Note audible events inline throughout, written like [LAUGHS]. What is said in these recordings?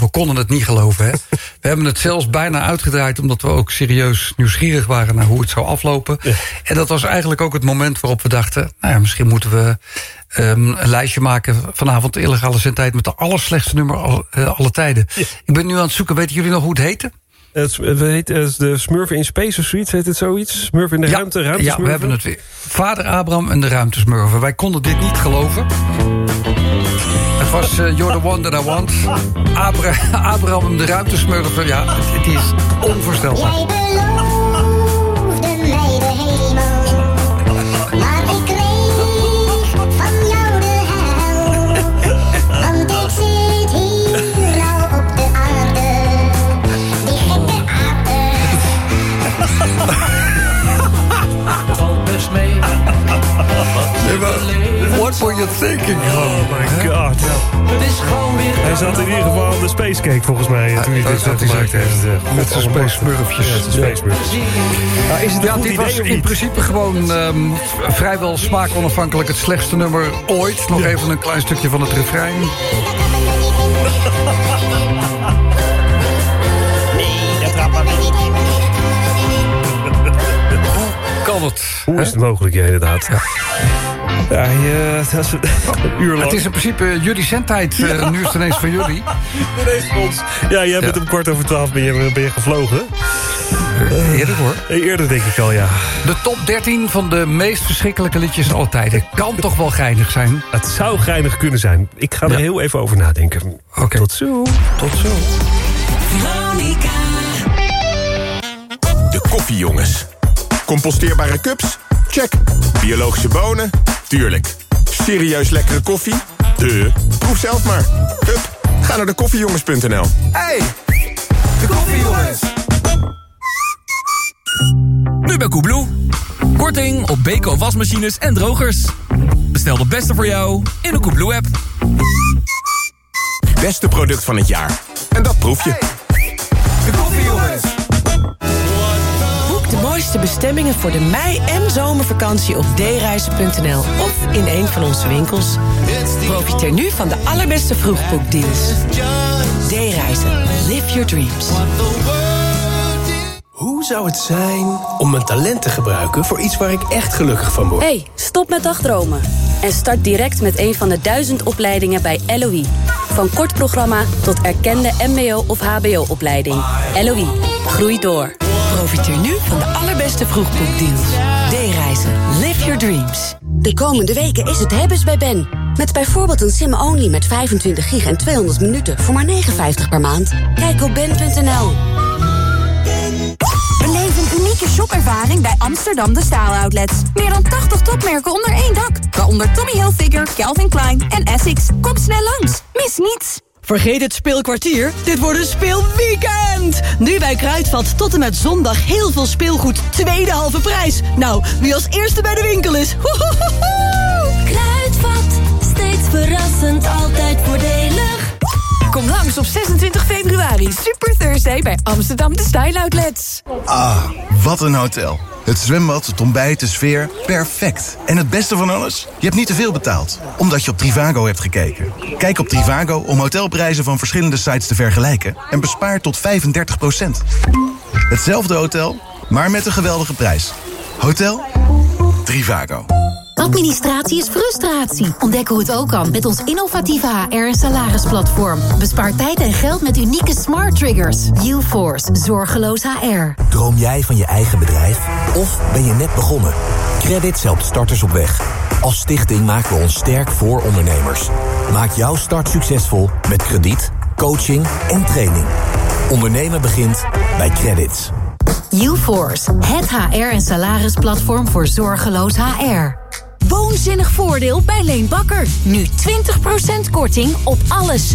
we konden het niet geloven. Hè? We hebben het zelfs bijna uitgedraaid... omdat we ook serieus nieuwsgierig waren naar hoe het zou aflopen. En dat was eigenlijk ook het moment waarop we dachten... nou ja, misschien moeten we um, een lijstje maken vanavond... de illegale zendtijd met de allerslechtste nummer al, uh, alle tijden. Ik ben nu aan het zoeken, weten jullie nog hoe het heette? Het heet de Smurfen in Space of zoiets, heet het zoiets? Smurfen in de ja, ruimte, Ja, we hebben het weer. Vader Abraham en de ruimtesmurfen. Wij konden dit niet geloven. Was uh, You're the one that I want. Abra [LAUGHS] Abraham de ruimtesmurfen. Ja, het is onvoorstelbaar. Thinking? Oh my god. Het is gewoon weer... Hij zat in ieder geval aan de Space Cake volgens mij toen hij dit gemaakt heeft. Eh, Met zijn Space Smurfjes. Ja. Maar is het Ja, dit was in niet? principe gewoon um, vrijwel smaakonafhankelijk het slechtste nummer ooit. Nog even een klein stukje van het refrein. Kan het? Hoe is het mogelijk, ja, inderdaad. Ja, je, [LAUGHS] dat is een uur lang. Het is in principe jullie zendtijd. eh, nu is het ineens van jullie. [LAUGHS] ineens ons. Ja, jij bent Ja. om kwart over twaalf ben je, ben je gevlogen. Eh, Eerder hoor. Eh, Eerder denk ik al, ja. De top 13 van de meest verschrikkelijke liedjes aller tijden. Kan toch wel geinig zijn? Het zou geinig kunnen zijn. Ik ga er Ja. heel even over nadenken. Oké. Tot zo. Tot zo. De koffiejongens. Composteerbare cups? Check. Biologische bonen? Tuurlijk. Serieus lekkere koffie? De. Proef zelf maar. Hup, ga naar de koffiejongens.nl. Hey, de koffiejongens. Nu bij Koebloe. Korting op Beko wasmachines en drogers. Bestel de beste voor jou in de Koebloe-app. Beste product van het jaar. En dat proef je. Mooiste bestemmingen voor de mei- en zomervakantie op dereizen.nl of in een van onze winkels. Profiteer nu van de allerbeste vroegboekdeals. D-reizen. Live your dreams. Hoe zou het zijn om mijn talent te gebruiken voor iets waar ik echt gelukkig van word? Hey, stop met dagdromen. En start direct met een van de duizend opleidingen bij LOE. Van kort programma tot erkende mbo- of hbo-opleiding. LOE, groei door. Profiteer nu van de allerbeste vroegboekdeals. D-reizen. Live your dreams. De komende weken is het hebben's bij Ben. Met bijvoorbeeld een sim-only met 25 gig en 200 minuten voor maar 59 per maand. Kijk op ben.nl. Beleef een unieke shopervaring bij Amsterdam De Staal Outlets. Meer dan 80 topmerken onder één dak. Waaronder Tommy Hilfiger, Calvin Klein en Essex. Kom snel langs. Mis niets. Vergeet het speelkwartier, dit wordt een speelweekend! Nu bij Kruidvat tot en met zondag heel veel speelgoed, tweede halve prijs. Nou, wie als eerste bij de winkel is! Kruidvat, steeds verrassend, altijd voordelig. Kom langs op 26 februari. Super Thursday bij Amsterdam De Style Outlets. Ah, wat een hotel. Het zwembad, het ontbijt, de sfeer, perfect. En het beste van alles? Je hebt niet te veel betaald, omdat je op Trivago hebt gekeken. Kijk op Trivago om hotelprijzen van verschillende sites te vergelijken... en bespaar tot 35% Hetzelfde hotel, maar met een geweldige prijs. Hotel Trivago. Administratie is frustratie. Ontdek hoe het ook kan met ons innovatieve HR- en salarisplatform. Bespaar tijd en geld met unieke smart triggers. UForce, zorgeloos HR. Droom jij van je eigen bedrijf? Of ben je net begonnen? Credit helpt starters op weg. Als stichting maken we ons sterk voor ondernemers. Maak jouw start succesvol met krediet, coaching en training. Ondernemen begint bij Credits. UForce, het HR- en salarisplatform voor zorgeloos HR. Woonzinnig voordeel bij Leen Bakker. Nu 20% korting op alles. 20%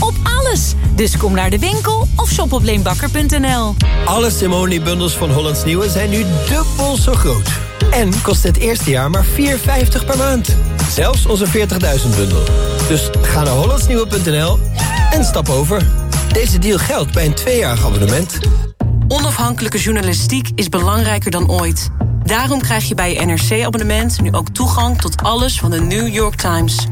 op alles. Dus kom naar de winkel of shop op leenbakker.nl. Alle Simone-bundels van Hollands Nieuwe zijn nu dubbel zo groot. En kost het eerste jaar maar 4,50 per maand. Zelfs onze 40.000 bundel. Dus ga naar hollandsnieuwe.nl en stap over. Deze deal geldt bij een tweejarig abonnement. Onafhankelijke journalistiek is belangrijker dan ooit. Daarom krijg je bij je NRC-abonnement nu ook toegang tot alles van de New York Times.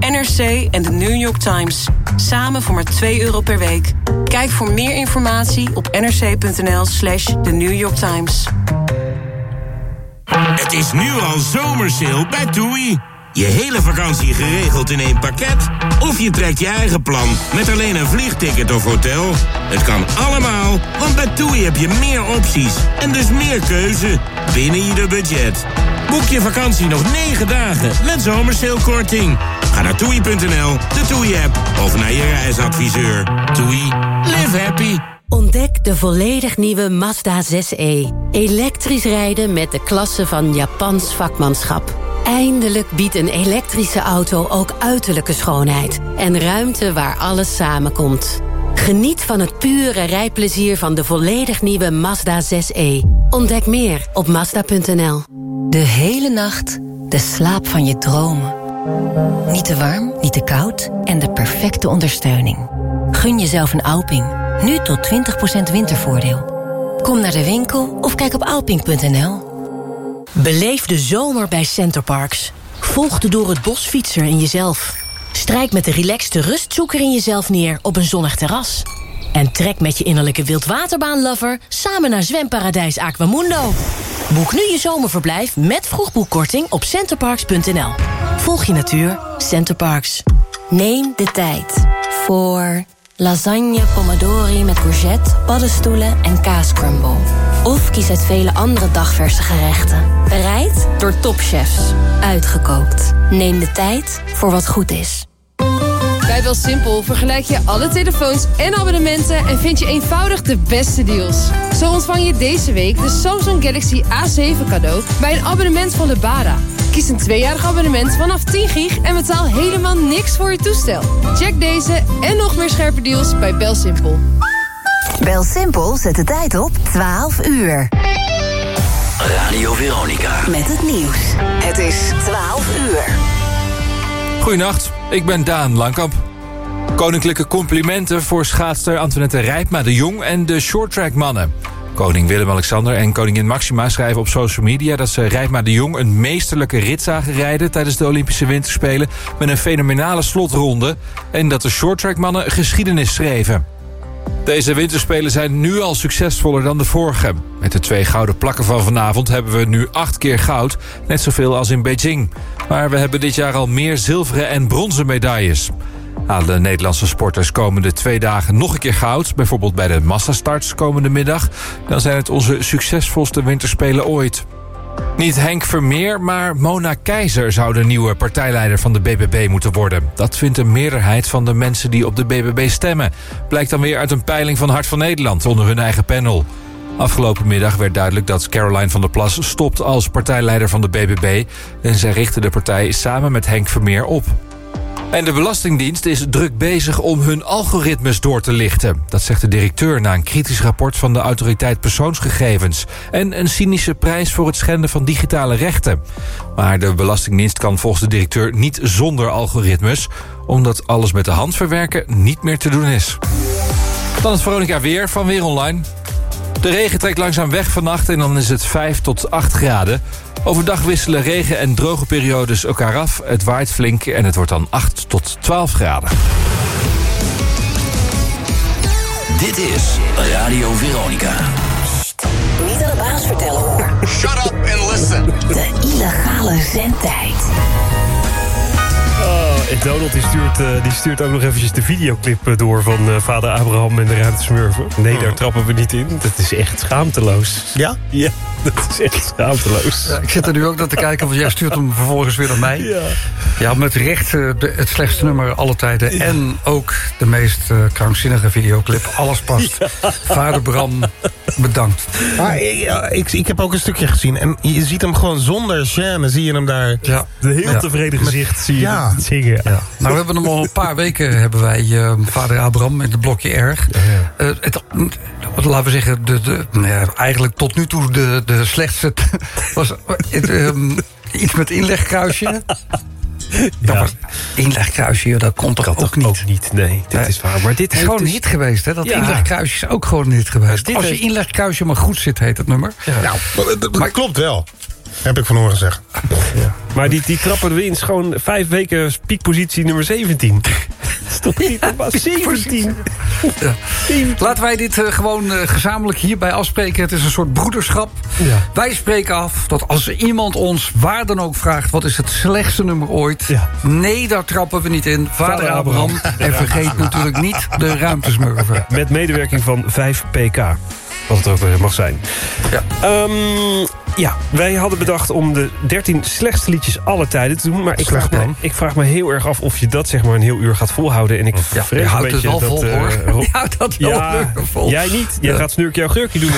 NRC en de New York Times. Samen voor maar 2 euro per week. Kijk voor meer informatie op nrc.nl slash The New York Times. Het is nu al zomersale bij TUI. Je hele vakantie geregeld in één pakket? Of je trekt je eigen plan met alleen een vliegticket of hotel? Het kan allemaal, want bij TUI heb je meer opties en dus meer keuze binnen ieder budget. Boek je vakantie nog 9 dagen met zomersalekorting. Ga naar toei.nl, de TUI-app of naar je reisadviseur. TUI, live happy. Ontdek de volledig nieuwe Mazda 6e. Elektrisch rijden met de klasse van Japans vakmanschap. Eindelijk biedt een elektrische auto ook uiterlijke schoonheid. En ruimte waar alles samenkomt. Geniet van het pure rijplezier van de volledig nieuwe Mazda 6e. Ontdek meer op Mazda.nl. De hele nacht de slaap van je dromen. Niet te warm, niet te koud en de perfecte ondersteuning. Gun jezelf een Alping. Nu tot 20% wintervoordeel. Kom naar de winkel of kijk op alping.nl. Beleef de zomer bij Centerparks. Volg de door het bos fietser in jezelf. Strijk met de relaxte rustzoeker in jezelf neer op een zonnig terras. En trek met je innerlijke wildwaterbaanlover samen naar zwemparadijs Aquamundo. Boek nu je zomerverblijf met vroegboekkorting op centerparks.nl. Volg je natuur, Centerparks. Neem de tijd voor lasagne pomodori met courgette, paddenstoelen en kaascrumble. Of kies uit vele andere dagverse gerechten. Bereid door topchefs. Uitgekookt. Neem de tijd voor wat goed is. Bij BelSimpel vergelijk je alle telefoons en abonnementen... en vind je eenvoudig de beste deals. Zo ontvang je deze week de Samsung Galaxy A7 cadeau... bij een abonnement van Lebara. Kies een tweejarig abonnement vanaf 10 gig... en betaal helemaal niks voor je toestel. Check deze en nog meer scherpe deals bij BelSimpel. BelSimpel zet de tijd op 12 uur. Radio Veronica. Met het nieuws. Het is 12 uur. Goedenacht, ik ben Daan Langkamp. Koninklijke complimenten voor schaatster Antoinette Rijpma de Jong en de shorttrackmannen. Koning Willem-Alexander en koningin Maxima schrijven op social media... dat ze Rijpma de Jong een meesterlijke rit zagen rijden... tijdens de Olympische Winterspelen met een fenomenale slotronde... en dat de shorttrackmannen geschiedenis schreven. Deze winterspelen zijn nu al succesvoller dan de vorige. Met de twee gouden plakken van vanavond hebben we nu acht keer goud. Net zoveel als in Beijing. Maar we hebben dit jaar al meer zilveren en bronzen medailles. Halen de Nederlandse sporters komende twee dagen nog een keer goud... bijvoorbeeld bij de massastarts komende middag... dan zijn het onze succesvolste winterspelen ooit. Niet Henk Vermeer, maar Mona Keizer zou de nieuwe partijleider van de BBB moeten worden. Dat vindt een meerderheid van de mensen die op de BBB stemmen. Blijkt dan weer uit een peiling van Hart van Nederland onder hun eigen panel. Afgelopen middag werd duidelijk dat Caroline van der Plas stopt als partijleider van de BBB... en zij richtte de partij samen met Henk Vermeer op. En de Belastingdienst is druk bezig om hun algoritmes door te lichten. Dat zegt de directeur na een kritisch rapport van de autoriteit persoonsgegevens. En een cynische prijs voor het schenden van digitale rechten. Maar de Belastingdienst kan volgens de directeur niet zonder algoritmes... omdat alles met de hand verwerken niet meer te doen is. Dan het Veronica Weer van Weer Online. De regen trekt langzaam weg vannacht en dan is het 5 tot 8 graden. Overdag wisselen regen- en droge periodes elkaar af. Het waait flink en het wordt dan 8 tot 12 graden. Dit is Radio Veronica. Niet aan de baas vertellen hoor. Shut up and listen. De illegale zendtijd. Oh, en Donald die stuurt, eh, die stuurt ook nog eventjes de videoclip eh, door van eh, vader Abraham en de ruimtesmurfen. Nee, daar trappen we niet in. Dat is echt schaamteloos. Ja? Ja, dat is echt schaamteloos. Ja, ik zit er nu ook naar te kijken, want jij stuurt hem vervolgens weer naar mij. Ja. Ja, met recht de- het slechtste nummer alle tijden. En ook de meest krankzinnige videoclip. Alles past. Vader Bram, bedankt. Maar ik, ja, ik, ik heb ook een stukje gezien. En je ziet hem gewoon zonder gêne. Zie je hem daar. Ja. De heel Ja. tevreden gezicht zie je Ja. Nou, we hebben hem al een paar weken, hebben wij eh, vader Abraham in het blokje erg. Eh, het, wat laten we zeggen, de, de, nou ja, eigenlijk tot nu toe de, de slechtste was het, ehm, iets met inlegkruisje. Dat was, inlegkruisje, dat komt toch ook niet? Ook niet, nee, dit is waar. Maar dit Het is gewoon een dus- hit geweest, hè? Dat Ja. inlegkruisje is ook gewoon een hit geweest. Als je inlegkruisje maar goed zit, heet het nummer. Nou, dat, dat klopt wel. Heb ik van horen zeggen. Maar die, die trappen we in is gewoon vijf weken piekpositie nummer 17. Stop [LAUGHS] niet op 17. Ja. Laten wij dit eh, gewoon eh, gezamenlijk hierbij afspreken. Het is een soort broederschap. Wij spreken af dat als iemand ons waar dan ook vraagt... wat is het slechtste nummer ooit? Nee, daar trappen we niet in. Vader, Vader Abraham. Abraham. En vergeet [LAUGHS] natuurlijk niet de ruimtesmurven. Met medewerking van 5PK. Wat het ook weer mag zijn. Ja. Ehm, ja, wij hadden bedacht om de 13 slechtste liedjes alle tijden te doen. Maar ik vraag, me, ik vraag me heel erg af of je dat zeg maar een heel uur gaat volhouden. En ik Ja, vrees je een houdt het wel dat... vol, eh, hoor. Rob- [LAUGHS] Je houdt dat wel ja, vol. Jij niet. Jij Ja. gaat snurkje jouw geurkje doen.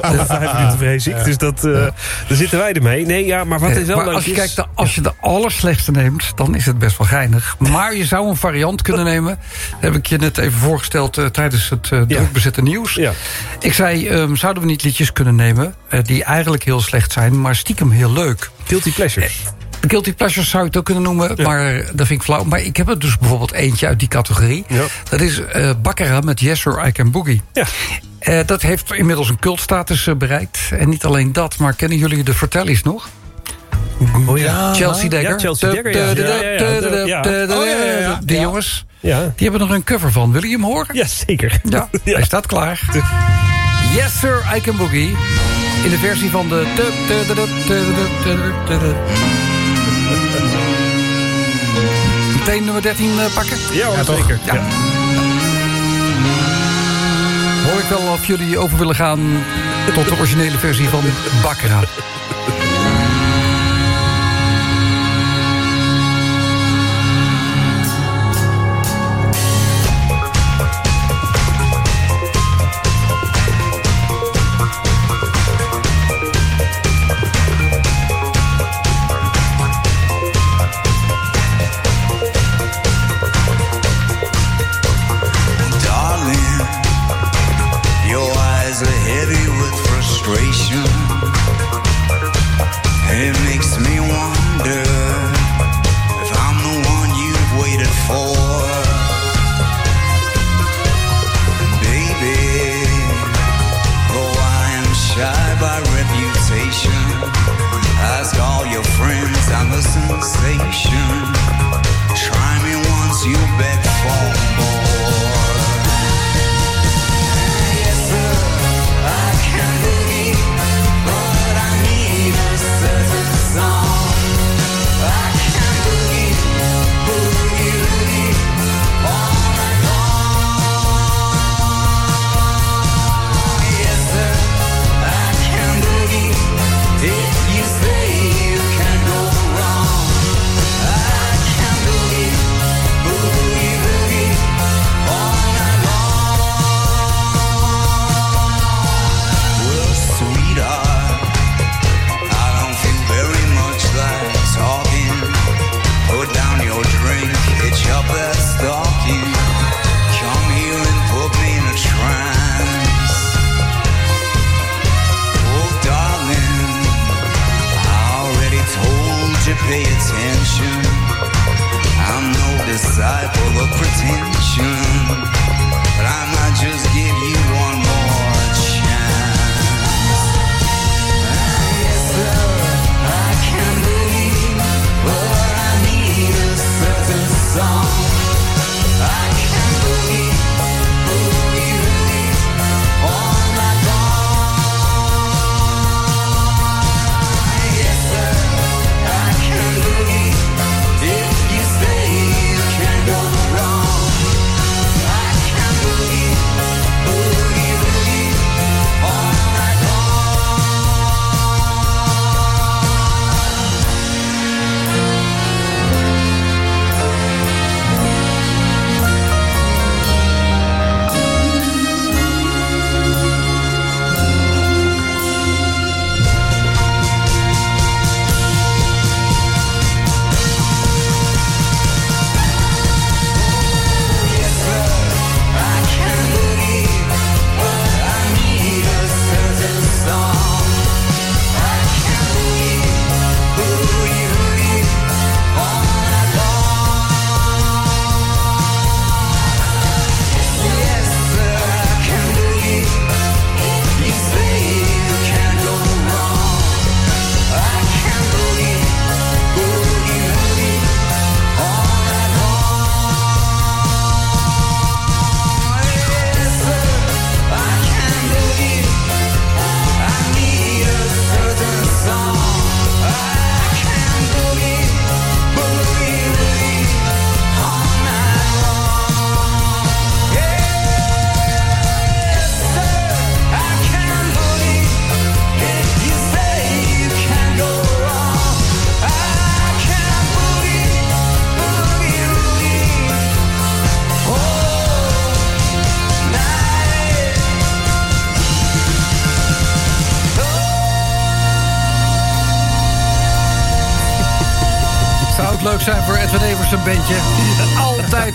Alle [LAUGHS] vijf minuten vrees ik. Dus dat, eh, daar zitten wij ermee. Nee, ja, maar wat is wel maar leuk als je, is- kijkt, naar- als je de allerslechtste neemt, dan is het best wel geinig. Maar je zou een variant kunnen [LAUGHS] nemen. Dat heb ik je net even voorgesteld eh, tijdens het eh druk bezette nieuws. Ik zei, ehm, zouden we niet liedjes kunnen nemen... die eigenlijk heel slecht zijn, maar stiekem heel leuk. Guilty pleasures. Guilty pleasures zou je het ook kunnen noemen, maar dat vind ik flauw. Maar ik heb er dus bijvoorbeeld eentje uit die categorie. Dat is eh Baccarat met Yes Sir, I Can Boogie. Eh, dat heeft inmiddels een cultstatus eh, bereikt. En niet alleen dat, maar kennen jullie de Vertellies nog? Oh ja. Chelsea Dagger. Ja, Chelsea Dagger, ja. Ja, ja, ja. Ja. Oh, ja, ja, ja. Ja. jongens, Ja. die hebben er een cover van. Wil je hem horen? Ja, zeker. Ja, [LAUGHS] hij staat klaar. [LAUGHS] Yes Sir, I Can Boogie. In de versie van de... Meteen nummer 13 eh, pakken? Ja, hoor, zeker. Ja. Hoor ik wel of jullie over willen gaan tot de originele versie van Baccarat.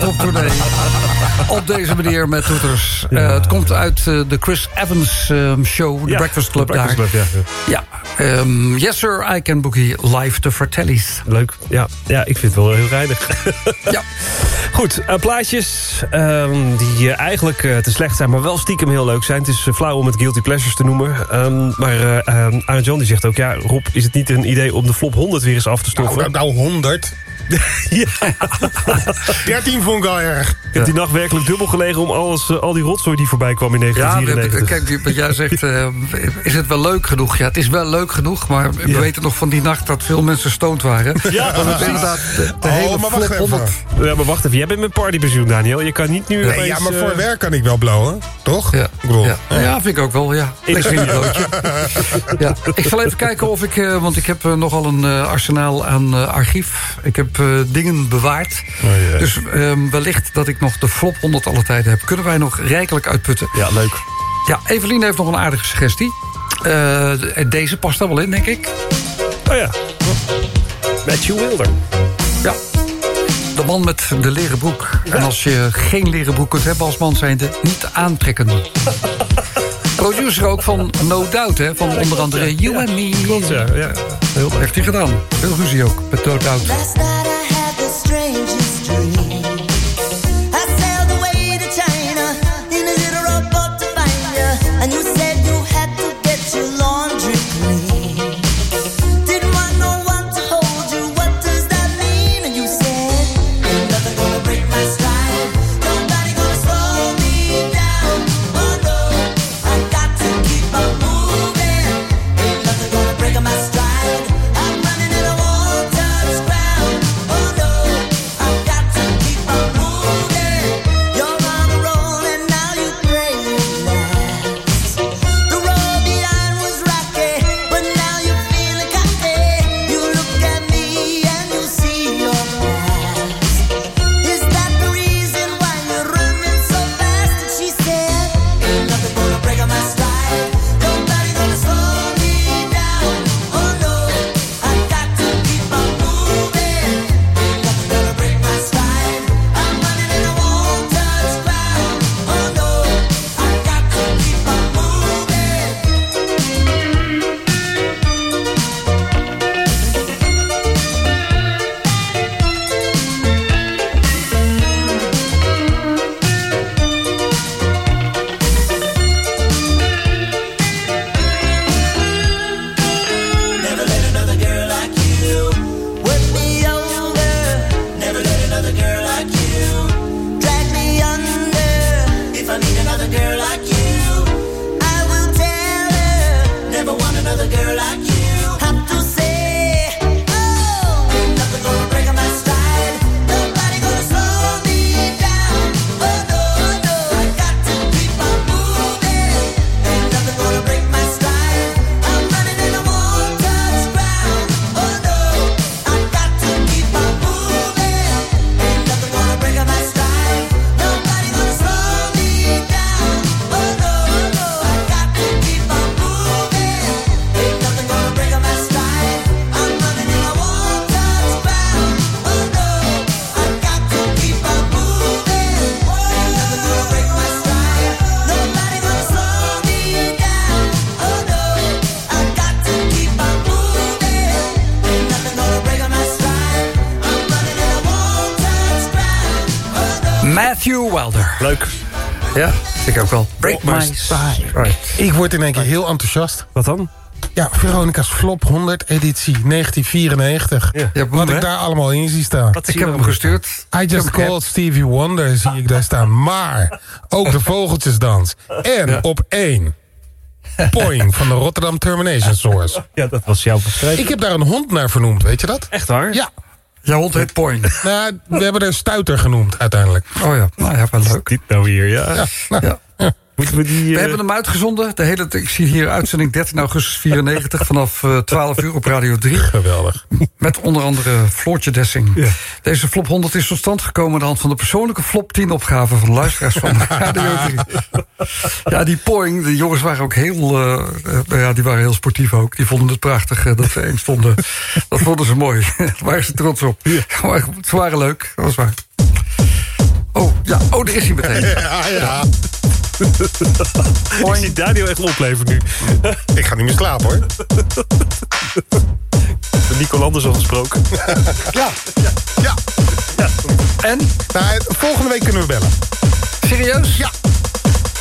Op tournee. Op deze manier met toeters. Eh, het komt uit eh, de Chris Evans ehm, show, de Ja, Breakfast Club de Breakfast daar. Club, ja. Ja, ehm, yes sir, I can boogie live to Fratellis. Leuk. Ja, ja, ik vind het wel heel reinig. [LAUGHS] ja. Goed, eh, plaatjes ehm, die eigenlijk eh, te slecht zijn... maar wel stiekem heel leuk zijn. Het is flauw om het Guilty Pleasures te noemen. Ehm, maar Arend Jan die zegt ook... ja, Rob, is het niet een idee om de flop 100 weer eens af te stoffen? Nou, nou 100. [LAUGHS] ja. 13 vond ik al erg. Ik heb die nacht werkelijk dubbel gelegen... om alles, eh, al die rotzooi die voorbij kwam in Ja, we 1994. hebben- kijk, wat jij zegt, [LAUGHS] eh, is het wel leuk genoeg? Ja, het is wel leuk genoeg, maar we Ja. weten nog van die nacht dat veel mensen stoned waren. Ja, [LAUGHS] Want het is inderdaad de, de Oh, hele maar wacht even. 100. Ja, maar wacht even. Jij bent met partypensioen, Daniel. Je kan niet nu Nee, opeens, ja, maar voor eh, werk kan ik wel blowen, toch? Ja. Ik Ja. ja, vind ik ook wel, ja. In studio. het broodje. ja. Ik zal even kijken of ik... eh, want ik heb nogal een arsenaal aan eh, archief. Ik heb eh, dingen bewaard. jee. dus ehm, wellicht dat ik nog de flop 100 alle tijden heb. Kunnen wij nog rijkelijk uitputten. Ja, leuk. Ja, Evelien heeft nog een aardige suggestie. Eh, deze past er wel in, denk ik. Oh ja. Matthew Wilder. Ja. De man met de leren broek. En als je geen leren broek kunt hebben als man zijnde, niet aantrekken. [LAUGHS] Producer ook van No Doubt, hè? Van onder andere You and Me. Klopt, ja. ja. Heel. Heeft hij gedaan. Veel ruzie ook, met No Doubt. Girl like you, Right. Ik word in één keer heel enthousiast. Wat dan? Ja, Veronica's Flop 100 editie 1994. Ja, boem, Wat hè? ik daar allemaal in zie staan. Ik heb hem gestuurd. I just called Stevie Wonder zie ik daar staan. Maar ook de vogeltjesdans. En op één. Poing van de Rotterdam Termination Source. Ja, dat was jouw beschrijving. Ik heb daar een hond naar vernoemd, weet je dat? Echt waar? Ja. Jouw hond heet Point. Nou, we hebben er Stuiter genoemd uiteindelijk. Oh ja, nou ja, wel leuk. Dit nou hier, ja. Ja, nou, Ja. ja. Moeten we die... We eh, hebben hem uitgezonden. De hele, ik zie hier uitzending 13 augustus 94 vanaf eh, 12 uur op Radio 3. Geweldig. Met onder andere Floortje Dessing. Deze flop 100 is tot stand gekomen aan de hand van de persoonlijke flop 10 opgave van luisteraars van [LAUGHS] Radio 3. Ja, die Poing, de jongens waren ook heel, eh, eh, ja, die waren heel sportief ook. Die vonden het prachtig eh, dat ze één stonden. Dat vonden ze mooi. [LAUGHS] Daar waren ze trots op. Maar Ze waren leuk, dat was waar. Oh, ja, oh, daar is hij meteen. [LAUGHS] Ja, ja. [LAUGHS] Ik zie Daniel echt opleven nu. Ik ga niet meer slapen, hoor. Nico Landers al gesproken. Ja. Ja. En? Nou, volgende week kunnen we bellen. Serieus? Ja.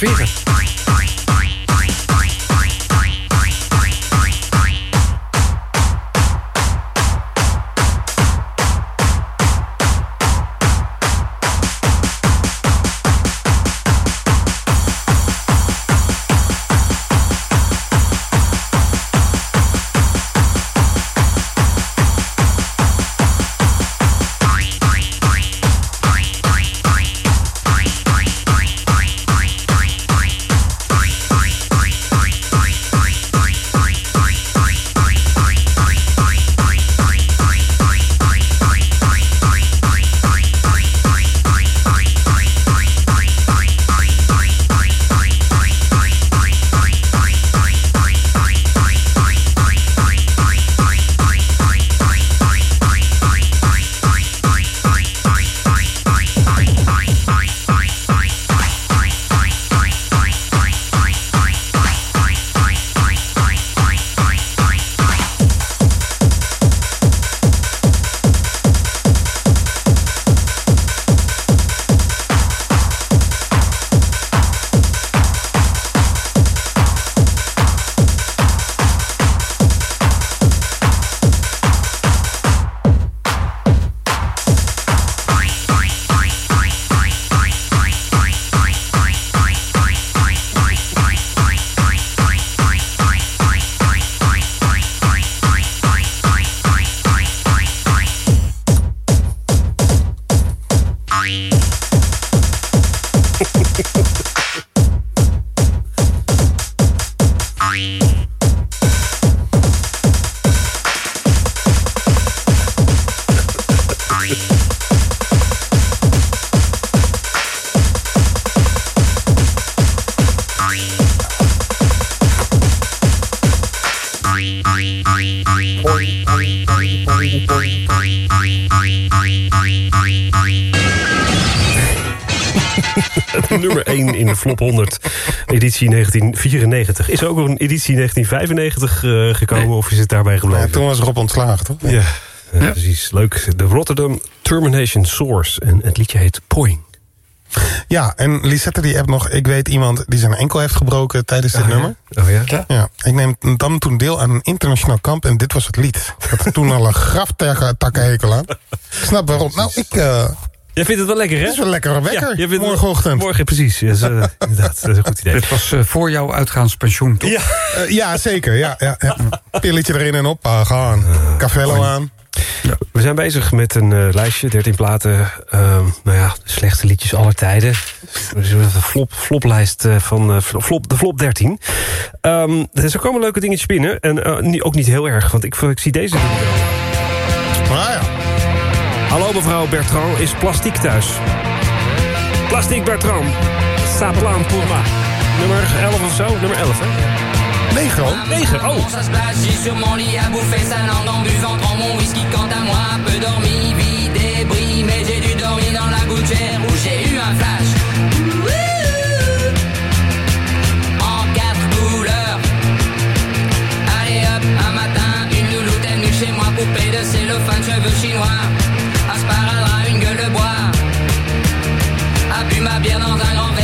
40. Flop 100, editie 1994. Is er ook een editie 1995 eh, gekomen of is het daarbij gebleven? Ja, toen was Rob ontslagen, toch? Ja, ja, precies. Leuk. De Rotterdam Termination Source. En het liedje heet Poing. Ja, en Lisette die appt nog... ik weet iemand die zijn enkel heeft gebroken tijdens dit Oh ja? nummer. Oh ja? Ja, ik neem dan toen deel aan een internationaal kamp... en dit was het lied. Ik had toen al een [LAUGHS] graftakkenhekel aan. Ik snap waarom. Nou, ik... eh, Jij vindt het wel lekker, hè? Het is wel een lekkere wekker. Ja, jij vindt het- morgenochtend. Morgen, precies. Ja, dat is, [LAUGHS] inderdaad, dat is een goed idee. Dit was eh, voor jouw uitgaanspensioen, toch? Ja. Eh, ja, zeker. Ja, ja, ja. Pilletje erin en op. gaan. Cavello aan. We zijn bezig met een eh, lijstje, 13 platen. ehm, nou ja, de slechtste liedjes aller tijden. Dus de flop, floplijst eh, van flop, de flop 13. Ehm, er komen leuke dingetjes binnen. En niet- ook niet heel erg, want ik, ik zie deze dingen wel. Ah ja. Hallo mevrouw Bertrand, is plastiek thuis? Plastic Bertrand. Saplaan pour moi. Nummer 11 of zo? Nummer 11, hè? 9 al? 9, oh. Ça se place, j'ai sur mon lit à bouffer sa langue en buvant prends mon whisky quant à moi peu dormi, vide bris mais j'ai dû dormir dans la gouttière où j'ai eu un flash en quatre couleurs allez hop, un matin une louloute est venue chez moi poupée de cellophane, cheveux chinois va bien dans un grand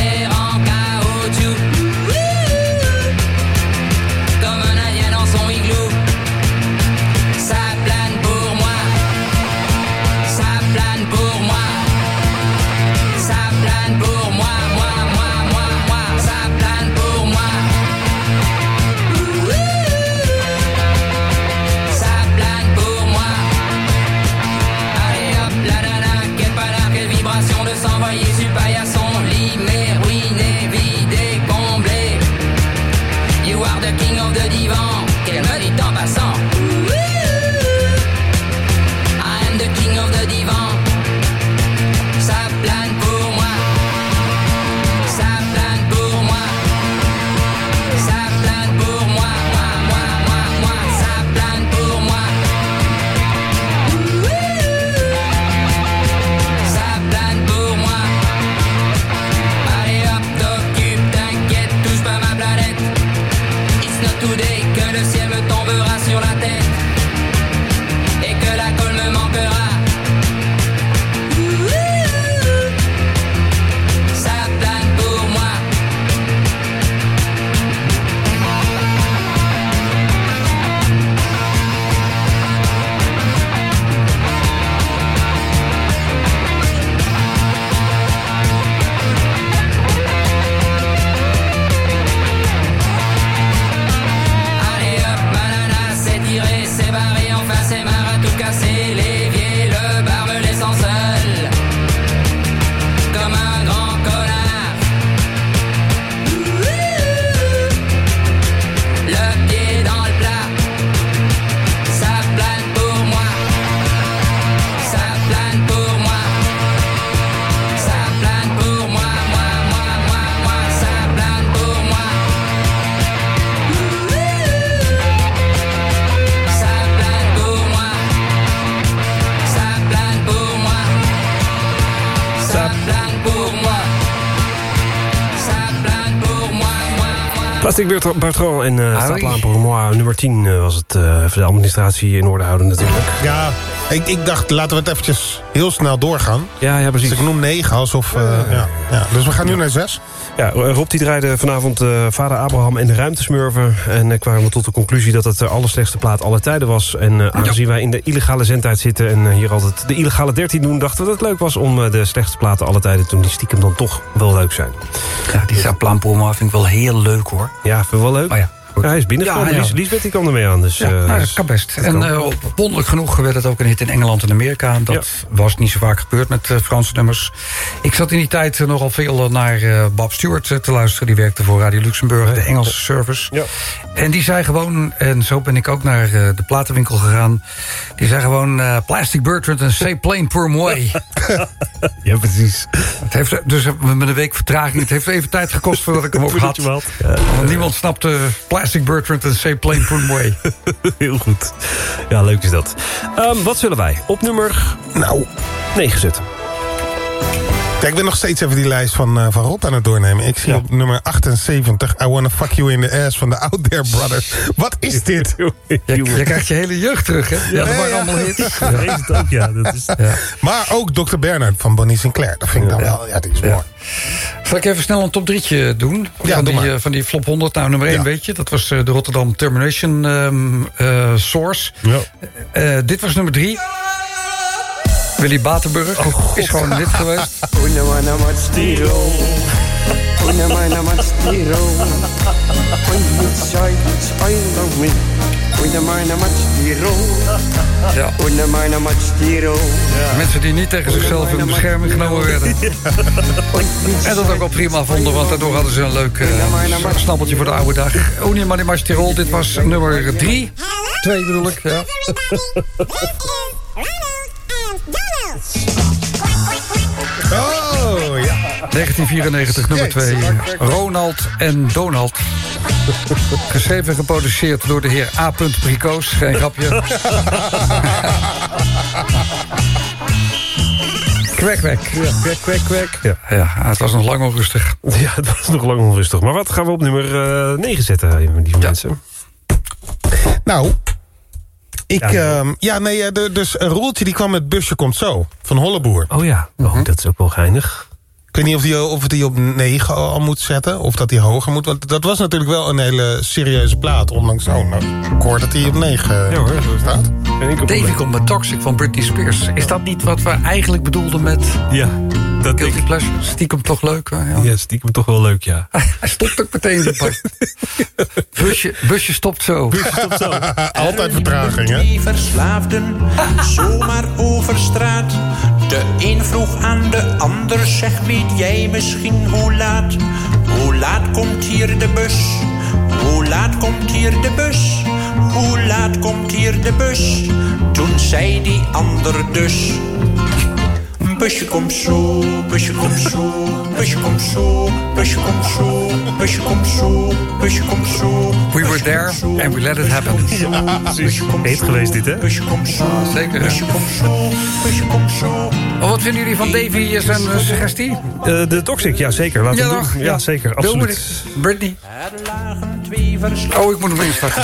Bertrand en uh, Staat oui. Laan pour moi. Nummer 10 eh, was het eh, voor de administratie in orde houden natuurlijk. Ja, ik, ik dacht, laten we het eventjes heel snel doorgaan. Ja, ja precies. Dus ik noem 9 alsof... eh, ja. Ja. Dus we gaan nu naar 6. Ja, Rob die draaide vanavond eh, Vader Abraham en de Ruimtesmurfen. En eh, kwamen we tot de conclusie dat het de allerslechtste plaat aller tijden was. En eh, aangezien wij in de illegale zendtijd zitten... en eh, hier altijd de illegale 13 doen... dachten we dat het leuk was om eh, de slechtste platen aller tijden te doen... die stiekem dan toch wel leuk zijn. Ja, die Saplaan pour moi vind ik wel heel leuk hoor. Ja, vind je wel leuk? Oh ja. Hij is binnengekomen. Ja, ja. Liesbeth die kwam ermee aan. Dus, Ja, eh, nou, dat dus- kan best. dat En kan. eh, wonderlijk genoeg werd het ook een hit in Engeland en Amerika. Dat was niet zo vaak gebeurd met eh, Franse nummers. Ik zat in die tijd nogal veel naar Bob Stewart te luisteren. Die werkte voor Radio Luxemburg, de Engelse service. Ja. En die zei gewoon, en zo ben ik ook naar de platenwinkel gegaan. Die zei gewoon, Plastic Bertrand en C'est plain pour moi. [LAUGHS] ja, precies. Het heeft, dus met een week vertraging. Het heeft even tijd gekost voordat ik hem ook [LAUGHS] Voordat had. Want niemand snapte Plastic Bertrand en C'est plain moi. [LAUGHS] Heel goed. Ja, leuk is dat. Ehm, wat zullen wij op nummer Nou, 9 zetten? Kijk, ik ben nog steeds even die lijst van, eh, van Rob aan het doornemen. Ik zie op nummer 78... I Wanna Fuck You in the Ass van de [LAUGHS] Out There Brothers. Wat is dit? [LAUGHS] Je, je krijgt je hele jeugd terug, hè? Ja, dat Nee, waren ja. allemaal hits. [LAUGHS] Ja, is het ook, ja. Dat is... Maar ook Dr. Bernard van Bonnie Sinclair. Dat vind ik dan wel... Ja, die is mooi. Zal ik even snel een top drietje doen? Ja, van, doe die, eh, van die flop 100. Nou, nummer 1 Ja. weet je. Dat was eh, de Rotterdam Termination ehm, eh, Source. Ja. Eh, dit was nummer 3. Willy Batenburg Oh, is gewoon dit geweest. Ja. Mensen die niet tegen zichzelf in bescherming genomen werden. En dat ook wel prima vonden, want daardoor hadden ze een leuk eh, snappeltje voor de oude dag. Mars Tirol, dit was nummer 3. Twee bedoel ik, ja. Oh, ja. 1994, nummer 2. Ronald en Donald. Geschreven en geproduceerd door de heer A. Pricoos. Geen grapje. kwek, kwek. Ja, kwek, kwek, kwek. Ja. Ja, het was nog lang onrustig. ja, het was nog lang onrustig. Maar wat gaan we op nummer eh 9 zetten, lieve mensen? Nou, ik... Ja, Ja, ja nee, eh, de- dus een Roeltje die kwam met Busje Komt Zo. Van Holleboer. Oh ja, oh, dat is ook wel geinig. Ik weet niet of die, of die op 9 al moet zetten. Of dat die hoger moet. Want dat was natuurlijk wel een hele serieuze plaat. Ondanks, oh, nou, ik hoor dat die op 9 Ja hoor, zo staat. En ik op Davy komt met Toxic van Britney Spears. Is dat niet wat we eigenlijk bedoelden met... Ja dat Guilty ik... Pleasure, stiekem toch leuk. Hè? Ja. stiekem toch wel leuk, ja. [LAUGHS] Hij stopt ook meteen. [LAUGHS] busje, busje stopt zo. Busje stopt zo. [LAUGHS] Altijd vertraging, hè? Die verslaafden, zomaar over straat. De een vroeg aan de ander, zeg weet jij misschien hoe laat? Hoe laat komt hier de bus? Hoe laat komt hier de bus? Hoe laat komt hier de bus? Toen zei die ander dus... Busje komt zo, busje komt zo, busje komt zo, busje komt zo, busje zo, busje zo. We were there and we let it happen. Ja. Heet geweest dit, hè? Busje zo, zeker. Busje komt zo, busje zo. Wat vinden jullie van Davy zijn suggestie? Uh, de Toxic, ja zeker. Laten ja, doen. ja, zeker. Absoluut. Britney. Oh, ik moet hem eens starten.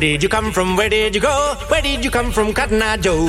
Where did you come from? Where did you go? Where did you come from, Cotton Eye Joe?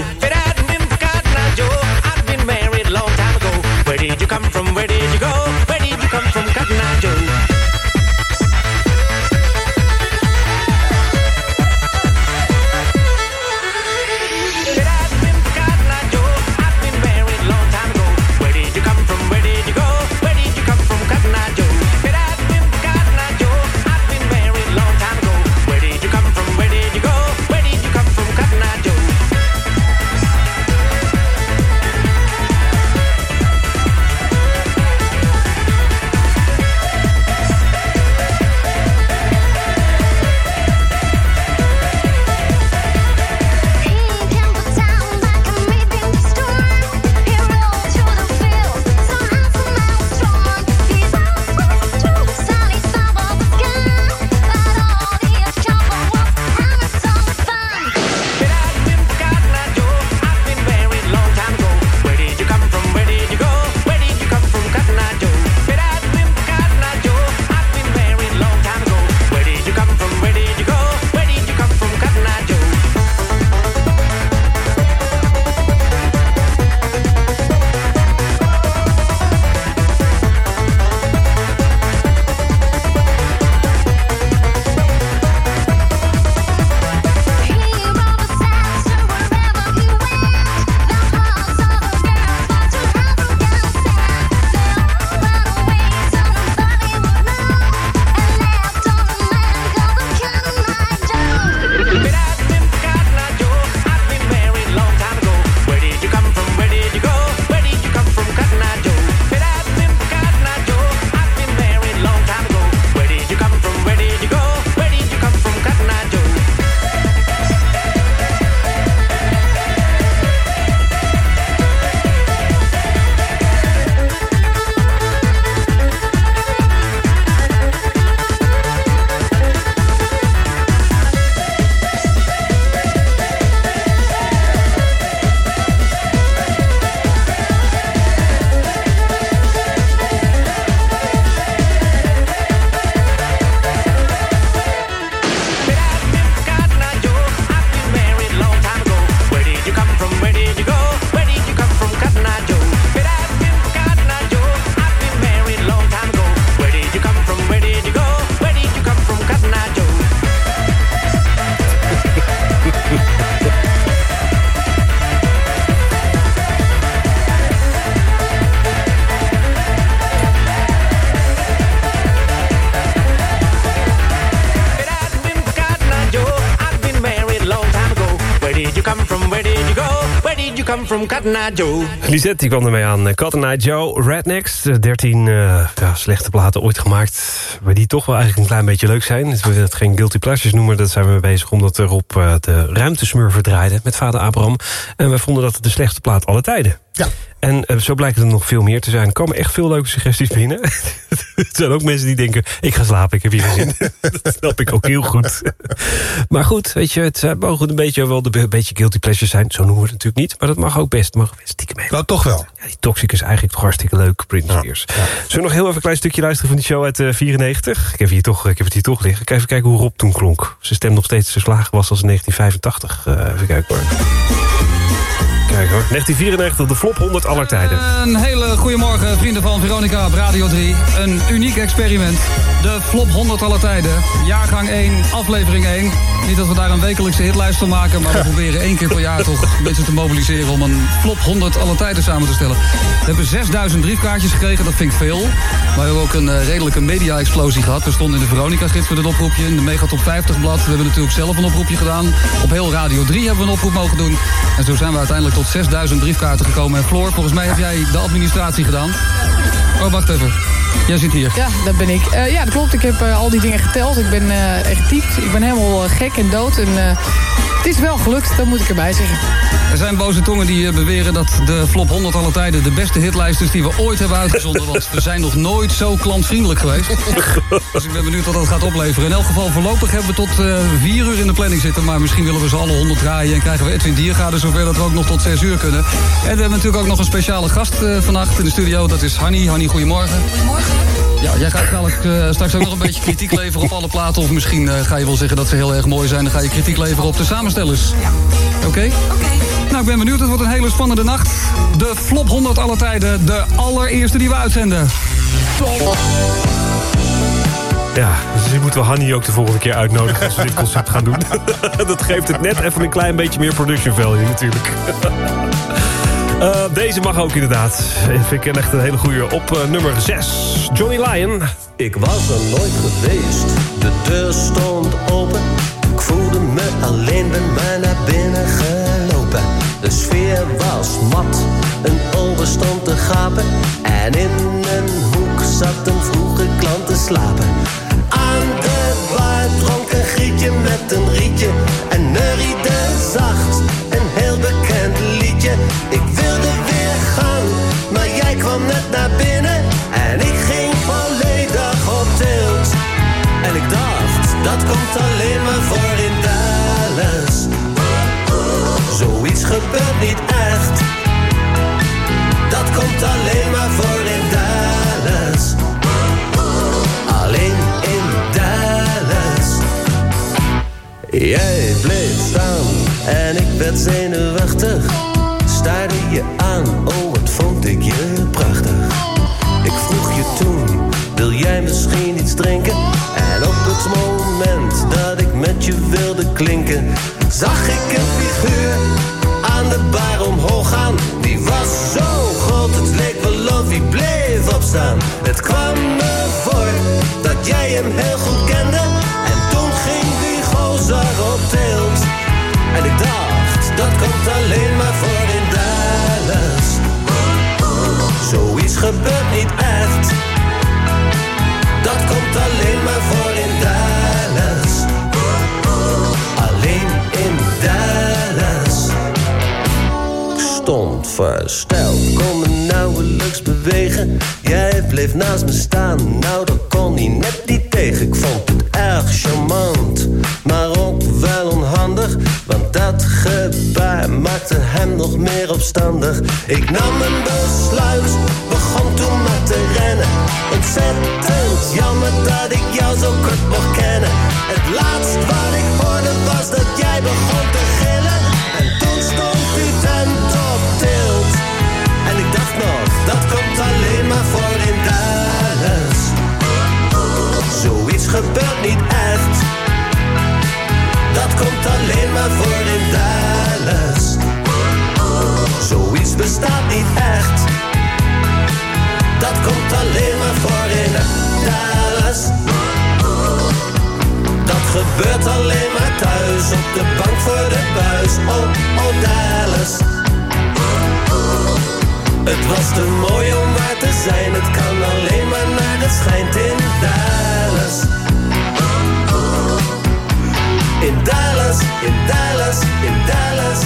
Lisette die kwam ermee aan. Cotton Eye Joe, Rednecks. eh, 13 eh, ja, slechte platen ooit gemaakt. Maar die toch wel eigenlijk een klein beetje leuk zijn. Dus we het geen guilty pleasures noemen. Dat zijn we mee bezig omdat Rob eh, de ruimtesmurfer draaide met vader Abraham. En we vonden dat de slechtste plaat alle tijden. Ja. En eh, zo blijkt er nog veel meer te zijn. Er komen echt veel leuke suggesties binnen. [LAUGHS] er zijn ook mensen die denken, ik ga slapen, ik heb hier geen zin. [LAUGHS] dat snap ik ook heel goed. maar goed, weet je, het eh, mogen een beetje, wel de, een beetje guilty pleasures zijn. Zo noemen we het natuurlijk niet. Maar dat mag ook best. Mag best stiekem mee. Nou, toch wel. Ja, die Toxic is eigenlijk toch hartstikke leuk, Britney Spears. Zullen we nog heel even een klein stukje luisteren van die show uit eh, 94? Ik heb, hier toch, ik heb het hier toch liggen. Ik even kijken hoe Rob toen klonk. Zijn stem nog steeds zo slagen was als in 1985. Eh, even kijken hoor. Kijk hoor, 1994, de flop 100 aller tijden. Een hele goede morgen, vrienden van Veronica op Radio 3. Een uniek experiment. De Flop 100 aller tijden. Jaargang 1, aflevering 1. Niet dat we daar een wekelijkse hitlijst van maken... maar we [LAUGHS] proberen één keer per jaar toch mensen te mobiliseren... om een Flop 100 aller tijden samen te stellen. We hebben 6000 briefkaartjes gekregen, dat vind ik veel. Maar we hebben ook een eh, redelijke media-explosie gehad. We stonden in de Veronica-gids met een oproepje... in de Megatop 50-blad. We hebben natuurlijk zelf een oproepje gedaan. Op heel Radio 3 hebben we een oproep mogen doen. En zo zijn we uiteindelijk tot 6000 briefkaarten gekomen. En Floor, volgens mij heb jij de administratie gedaan. Oh, wacht even. Jij zit hier. Ja, dat ben ik. Eh, ja, dat klopt. Ik heb eh, al die dingen geteld. Ik ben eh, getypt. Ik ben helemaal gek en dood. En het is wel gelukt, dat moet ik erbij zeggen. Er zijn boze tongen die eh, beweren dat de Flop 100 alle tijden... de beste hitlijst is die we ooit hebben uitgezonden. Want we zijn nog nooit zo klantvriendelijk geweest. [LAUGHS] Dus ik ben benieuwd wat dat gaat opleveren. In elk geval voorlopig hebben we tot eh, vier uur in de planning zitten. Maar misschien willen we ze alle 100 draaien. En krijgen we Edwin Diergaarde zover dat we ook nog tot 6 uur kunnen. En we hebben natuurlijk ook nog een speciale gast eh, vannacht in de studio. Dat is Hanny. Hanny, goedemorgen. Goedemorgen. Ja, jij gaat dadelijk eh, straks ook nog een beetje kritiek leveren op alle platen. Of misschien eh, ga je wel zeggen dat ze heel erg mooi zijn. Dan ga je kritiek leveren op de samenstellers. Ja. Oké? Oké. Nou, ik ben benieuwd. Het wordt een hele spannende nacht. De Flop 100 aller tijden. De allereerste die we uitzenden. Top! Ja, dus moeten we Hanny ook de volgende keer uitnodigen als we dit concept gaan doen. [LAUGHS] dat geeft het net even een klein beetje meer production value natuurlijk. Eh, deze mag ook inderdaad. Vind ik echt een hele goeie. Op eh, nummer 6, Johnny Lyon. Ik was er nooit geweest, de deur stond open. Ik voelde me alleen, ben maar naar binnen gelopen. De sfeer was mat, een ober stond te gapen. En in een hoek zat een vroege klant te slapen. Aan de bar dronk een grietje met een rietje. En neuriede zacht, gebeurt niet echt. Dat komt alleen maar voor in Dallas. Zoiets bestaat niet echt. Dat komt alleen maar voor in Dallas. Dat gebeurt alleen maar thuis op de bank voor de buis. Oh, oh Dallas. Het was te mooi om waar te zijn. Het kan alleen maar naar het schijnt in Dallas. In Dallas, in Dallas, in Dallas.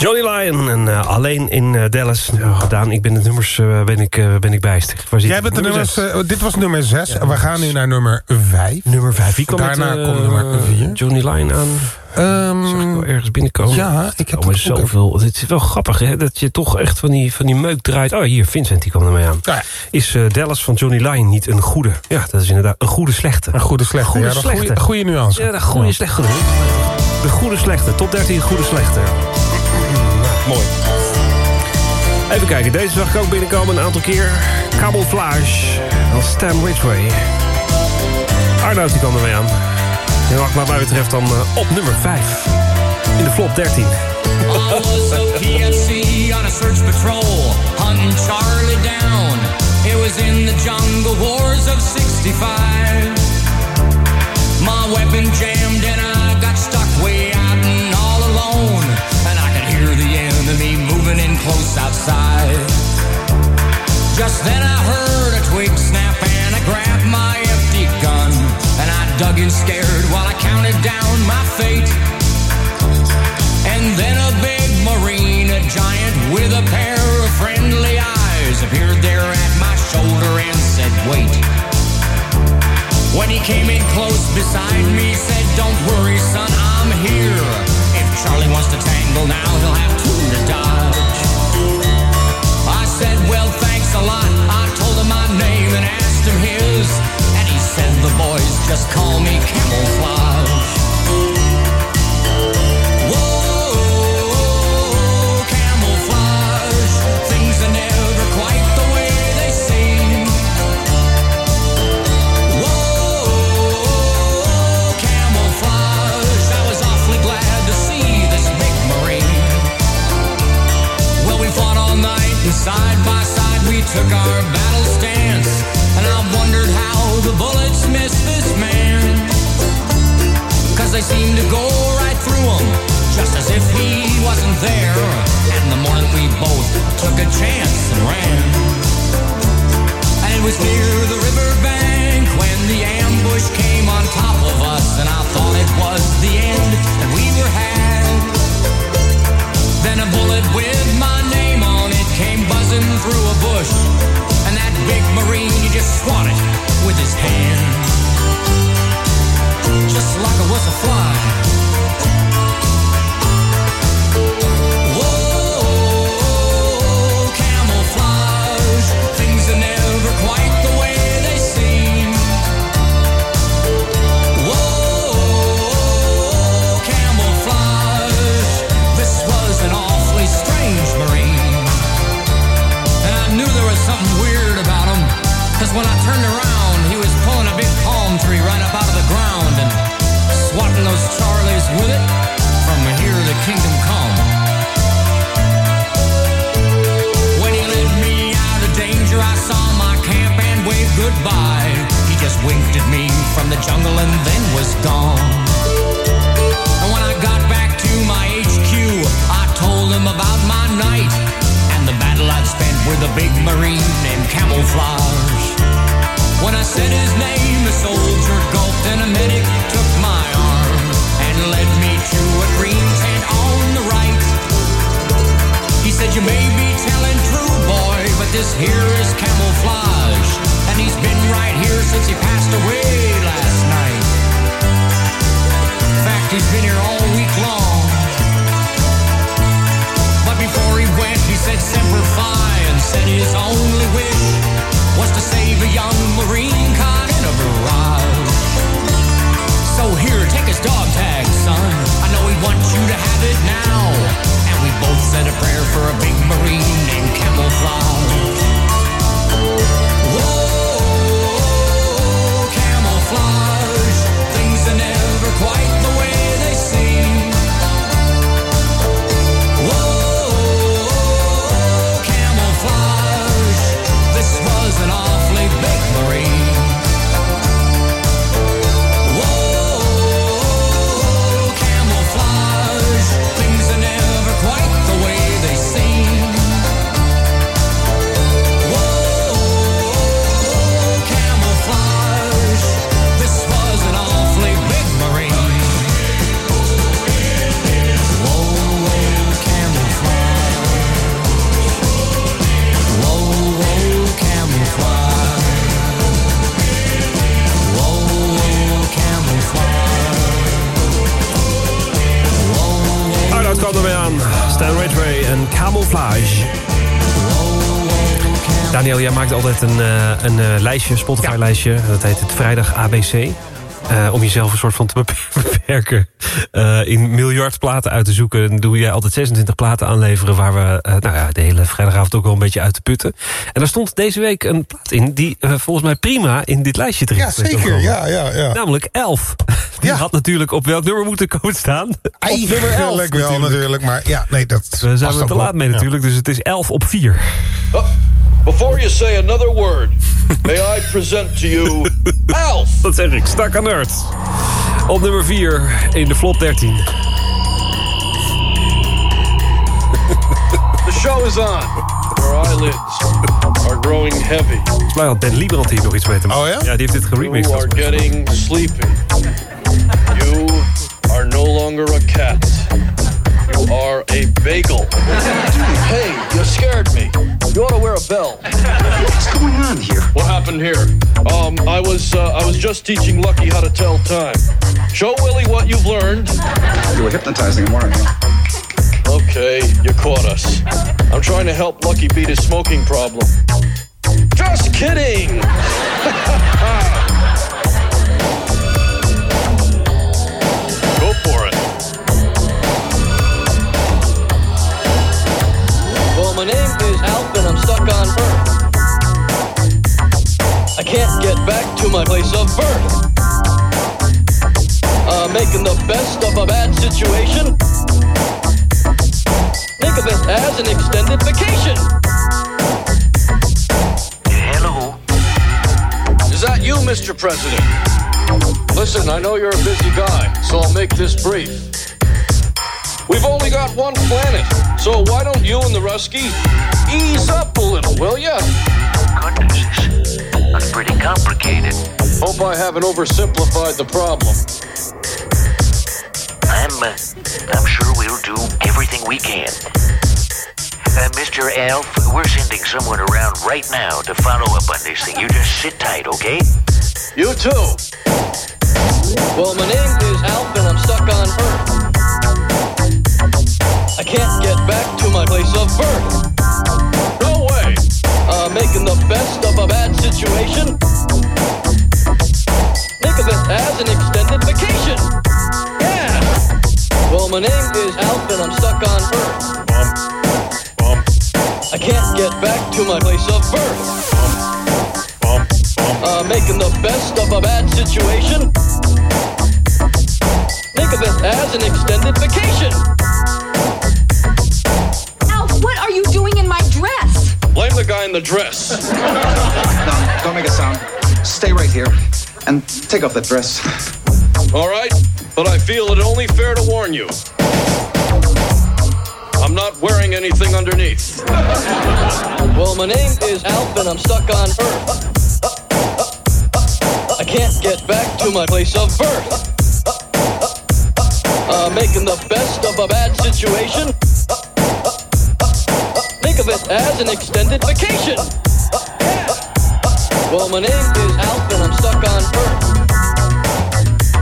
Johnny Lyon en eh, alleen in eh, Dallas. Oh, Daan, ik ben de nummers eh, ben ik, ben ik zit Jij bent de nummer nummers, zes? dit was nummer 6. we gaan nu naar nummer 5. Nummer 5. Wie kwam Daarna met, komt nummer 4. Johnny Lyon aan. Zag ik wel ergens binnenkomen. ja, ik heb oh, zoveel. Het is wel grappig, hè? Dat je toch echt van die, van die meuk draait. Oh, hier, Vincent, die kwam ermee aan. Is eh, Dallas van Johnny Lyon niet een goede? Ja, dat is inderdaad een goede slechte. Een goede slechte, Goede ja, slechte. goede- goede nuance. Ja, de goede Ja. slechte. De goede slechte. Top 13 goede slechte. Mooi. Even kijken, deze zag ik ook binnenkomen een aantal keer. Camouflage van Stan Ridgway. Arnoud die kwam er mee aan. En wacht, wat mij betreft dan eh, op nummer 5. In de flop 13. [LAUGHS] I was a on a search patrol, hunting Charlie down. It was in the jungle wars of 65. My weapon jammed and I close outside. Just then I heard a twig snap and I grabbed my empty gun. And I dug in scared while I counted down my fate. And then a big marine, a giant with a pair of friendly eyes, appeared there at my shoulder and said, Wait. When he came in close beside me, said, Don't worry, son, I'm here. If Charlie wants to tangle now, he'll have two to dodge. Just call me camouflage. Chance and ran. And it was near the riverbank when the ambush came on top of us. And I thought it was the end, and we were had. Then a bullet with my name on it came buzzing through a bush. And that big Marine, he just swatted with his hand. Just like it was a fly. Daniel, jij maakt altijd een, eh, een eh, lijstje, Spotify-lijstje. Dat heet het Vrijdag ABC. Eh, om jezelf een soort van te [LAUGHS] beperken. eh, in miljard platen uit te zoeken. Dan doe je altijd 26 platen aanleveren... waar we nou ja, de hele vrijdagavond ook wel een beetje uit te putten. En daar stond deze week een plaat in... die volgens mij prima in dit lijstje terecht Ja, is zeker. Ja, ja, ja. Namelijk 11. [LAUGHS] Die had natuurlijk op welk nummer moeten komen staan? Op nummer 11 Eigenlijk wel natuurlijk, maar ja, nee, dat We zijn ook te wel. laat mee Ja. natuurlijk, dus het is 11 op 4. Before you say another word, may I present to you [LAUGHS] Alf. Dat zeg ik, stak aan nerd. Op nummer 4 in de flop 13. The show is on. Our eyelids are growing heavy. Volgens mij had Ben Liebrand hier nog iets mee te maken. Oh ja? Ja, die heeft dit geremixed. You are getting sleepy. You are no longer a cat. You are a bagel. Hey, you scared me. You ought to wear a bell. What's going on here? What happened here? Um, I was uh, I was just teaching Lucky how to tell time. Show Willie what you've learned. You were hypnotizing him, weren't you? Okay, you caught us. I'm trying to help Lucky beat his smoking problem. Just kidding! [LAUGHS] my name is Alf and I'm stuck on Earth. I can't get back to my place of birth. Uh, making the best of a bad situation. Think of it as an extended vacation. Hello. Is that you, Mr. President? Listen, I know you're a busy guy, so I'll make this brief. We've only got one planet, so why don't you and the Rusky ease up a little, will ya? Goodness, that's pretty complicated. Hope I haven't oversimplified the problem. I'm, uh, I'm sure we'll do everything we can. Uh, Mr. Alf, we're sending someone around right now to follow up on this thing. You just sit tight, okay? You too. Well, my name is Alf and I'm stuck on Earth. I can't get back to my place of birth. No way. Uh, making the best of a bad situation. Think of it as an extended vacation. Yeah. Well, my name is Alf and I'm stuck on Earth. I can't get back to my place of birth. Uh, making the best of a bad situation. Think of it as an extended vacation. Blame the guy in the dress. No, don't make a sound. Stay right here and take off that dress. All right, but I feel it only fair to warn you. I'm not wearing anything underneath. Well, my name is Alf and I'm stuck on Earth. I can't get back to my place of birth. Uh, making the best of a bad situation. Think of it as an extended vacation. Well, my name is Alf and I'm stuck on Earth.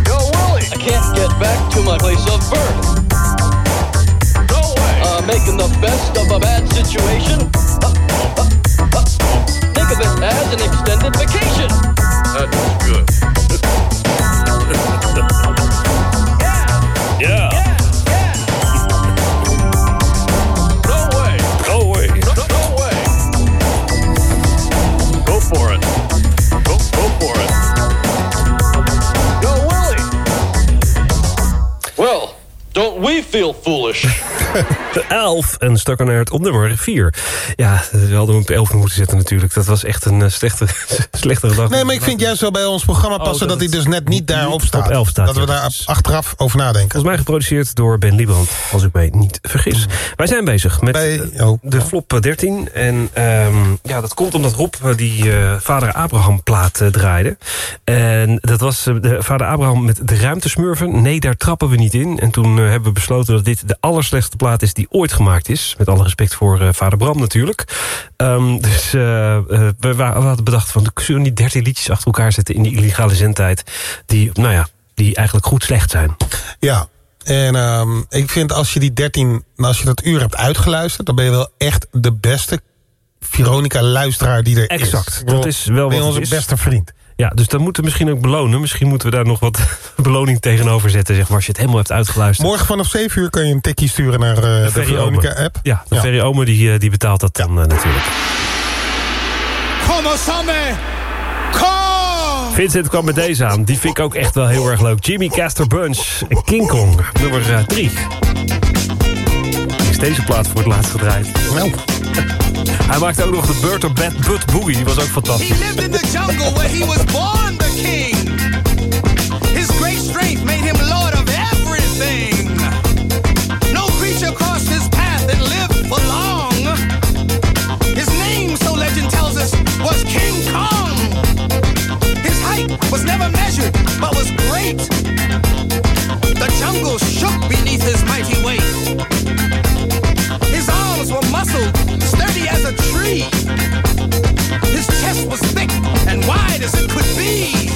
Yo, Willie! I can't get back to my place of birth. No way! Uh, making the best of a bad situation. Think of it as an extended vacation. That was good. [LAUGHS] Yeah. No we feel foolish? [LAUGHS] Elf en stak aan het op nummer 4. Ja, we hadden hem op 11 moeten zetten natuurlijk. Dat was echt een eh, slechte, [LAUGHS] slechte gedachte. Nee, maar ik vind juist wel bij ons programma Oh, passen... dat dat, hij dus net niet daarop staat. op 11 staat, Dat we daar achteraf over nadenken. Volgens mij geproduceerd door Ben Liebrand, als ik mij niet vergis. Wij zijn bezig met eh, de flop 13. En ehm, ja, dat komt omdat Rob eh, die eh, Vader Abraham plaat draaide. En dat was de Vader Abraham met de ruimtesmurfen. Nee, daar trappen we niet in. En toen hebben we besloten dat dit de allerslechtste plaat is die ooit gemaakt is. Met alle respect voor eh, Vader Bram natuurlijk. Ehm, dus eh, eh, we, hadden bedacht van, zullen we niet 13 liedjes achter elkaar zetten in die illegale zendtijd. Die, nou ja, die eigenlijk goed slecht zijn. Ja, en ehm, ik vind als je die 13, als je dat uur hebt uitgeluisterd... dan ben je wel echt de beste Veronica-luisteraar die er is. Exact, Ik bedoel, dat is wel onze is. beste vriend. Ja, dus dan moeten we misschien ook belonen. Misschien moeten we daar nog wat [LAUGHS] beloning tegenover zetten... Zeg maar, als je het helemaal hebt uitgeluisterd. Morgen vanaf 7 uur kan je een tikkie sturen naar eh, de Ome. Veronica-app. Ja, de Ferry Ome die, eh, die betaalt dat dan eh, natuurlijk. Kom on, Sammy! Kom! Vincent kwam met deze aan. Die vind ik ook echt wel heel erg leuk. Jimmy Castor Bunch en King Kong, nummer 3. Is deze plaat voor het laatst gedraaid. Nou. Hij maakte ook nog de Bird of Bad Butt Boogie. Die was ook He lived in the jungle where he was born the king. His great strength made him lord of everything. No creature crossed his path and lived for long. His name, so legend tells us, was King Kong. His height was never measured, but was great. The jungle shook beneath his mighty weight. His arms were muscled, tree. His chest was thick and wide as it could be.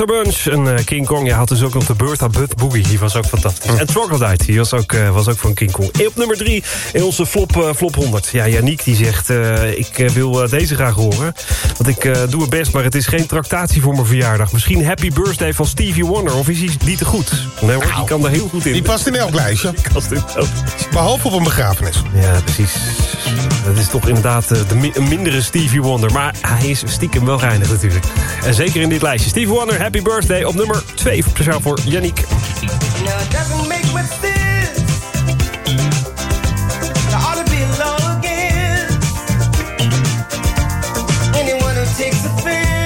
Jimmy Castor Bunch en eh, King Kong. Je had dus ook nog de Bertha Butt Boogie. Die was ook fantastisch. En Troglodyte, die was ook, eh, was ook van King Kong. Op nummer 3 in onze flop, eh, flop 100. Ja, Yannick die zegt, ik wil deze graag horen. Want ik doe het best, maar het is geen tractatie voor mijn verjaardag. Misschien Happy Birthday van Stevie Wonder. Of is die niet te goed? Nee hoor, die kan daar heel goed in. Die past in elk [LAUGHS] lijstje. Die past in elk lijstje. Behalve op een begrafenis. Ja, precies. Dat is toch inderdaad eh, de een mindere Stevie Wonder. Maar hij is stiekem wel reinig natuurlijk. En zeker in dit lijstje. Stevie Wonder, Happy Birthday op nummer 2. Speciaal voor Yannick. Now it